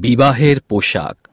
বিবাহের পোশাক।